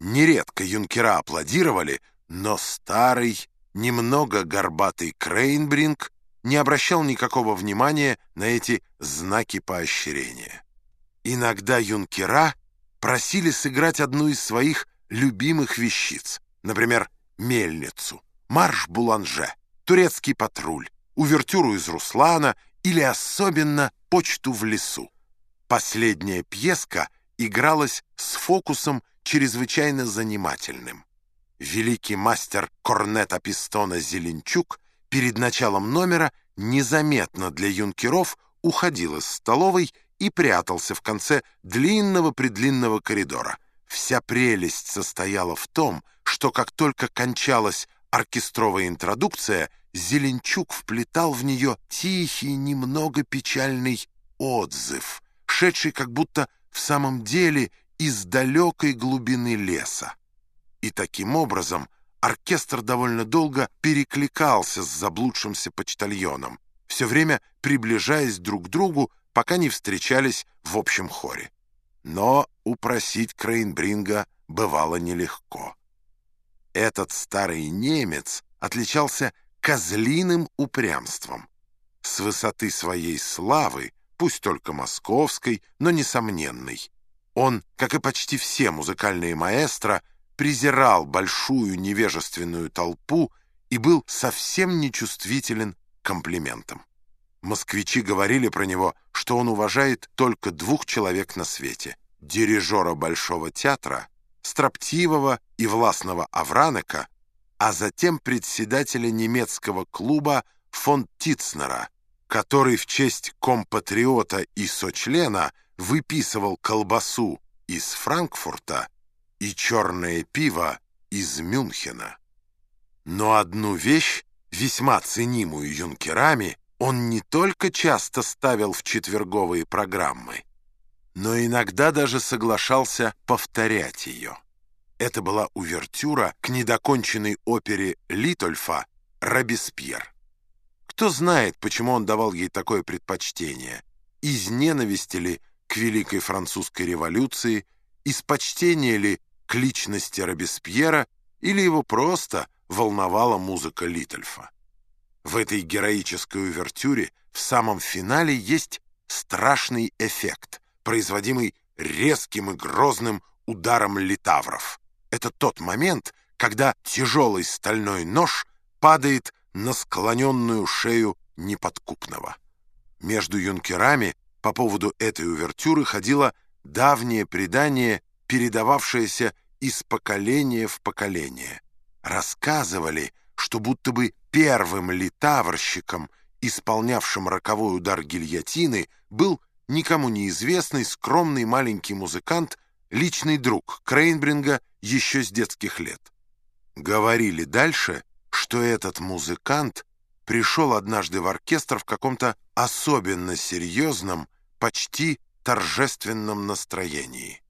нередко юнкера аплодировали, но старый, немного горбатый Крейнбринг не обращал никакого внимания на эти знаки поощрения. Иногда юнкера просили сыграть одну из своих любимых вещиц, например, мельницу, марш Буланже, турецкий патруль, увертюру из Руслана или особенно почту в лесу. Последняя пьеска игралась с фокусом чрезвычайно занимательным. Великий мастер корнета пистона Зеленчук перед началом номера незаметно для юнкеров уходил из столовой и прятался в конце длинного-предлинного коридора. Вся прелесть состояла в том, что как только кончалась оркестровая интродукция, Зеленчук вплетал в нее тихий, немного печальный отзыв, шедший как будто в самом деле из далекой глубины леса. И таким образом оркестр довольно долго перекликался с заблудшимся почтальоном, все время приближаясь друг к другу, пока не встречались в общем хоре. Но упросить Крейнбринга бывало нелегко. Этот старый немец отличался козлиным упрямством. С высоты своей славы, пусть только московской, но несомненной, он, как и почти все музыкальные маэстро, презирал большую невежественную толпу и был совсем нечувствителен к комплиментам. Москвичи говорили про него, что он уважает только двух человек на свете — дирижера Большого театра, строптивого и властного Авранека, а затем председателя немецкого клуба фон Тицнера, который в честь компатриота и сочлена выписывал колбасу из Франкфурта и черное пиво из Мюнхена. Но одну вещь, весьма ценимую юнкерами, он не только часто ставил в четверговые программы, но иногда даже соглашался повторять ее. Это была увертюра к недоконченной опере Литольфа «Робеспьер». Кто знает, почему он давал ей такое предпочтение? Из ненависти ли к Великой Французской революции, из почтения ли к личности Робеспьера, или его просто волновала музыка Литольфа? В этой героической увертюре в самом финале есть страшный эффект, производимый резким и грозным ударом литавров. Это тот момент, когда тяжелый стальной нож падает на склоненную шею неподкупного. Между юнкерами по поводу этой увертюры ходило давнее предание, передававшееся из поколения в поколение. Рассказывали, что будто бы первым литаврщиком, исполнявшим роковой удар гильотины, был никому неизвестный скромный маленький музыкант, личный друг Крейнбринга еще с детских лет. Говорили дальше, что этот музыкант пришел однажды в оркестр в каком-то особенно серьезном, почти торжественном настроении.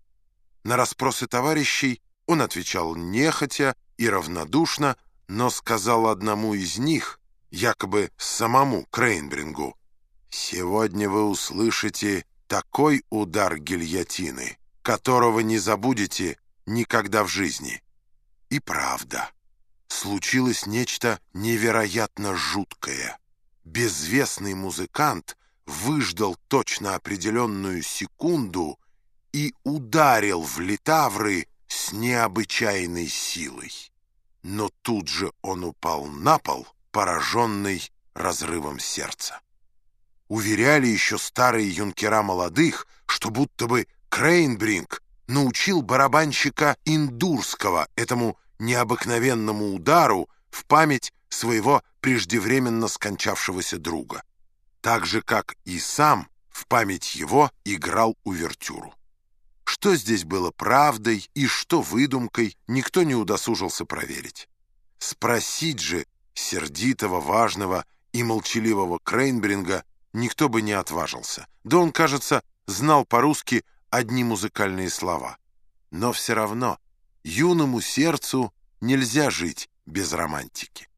На расспросы товарищей он отвечал нехотя и равнодушно, но сказал одному из них, якобы самому Крейнбрингу, «Сегодня вы услышите такой удар гильотины, которого не забудете никогда в жизни». И правда, случилось нечто невероятно жуткое. Безвестный музыкант выждал точно определенную секунду и ударил в литавры с необычайной силой но тут же он упал на пол, пораженный разрывом сердца. Уверяли еще старые юнкера молодых, что будто бы Крейнбринг научил барабанщика Индурского этому необыкновенному удару в память своего преждевременно скончавшегося друга, так же, как и сам в память его играл увертюру. Что здесь было правдой и что выдумкой, никто не удосужился проверить. Спросить же сердитого, важного и молчаливого Крейнбринга никто бы не отважился. Да он, кажется, знал по-русски одни музыкальные слова. Но все равно юному сердцу нельзя жить без романтики.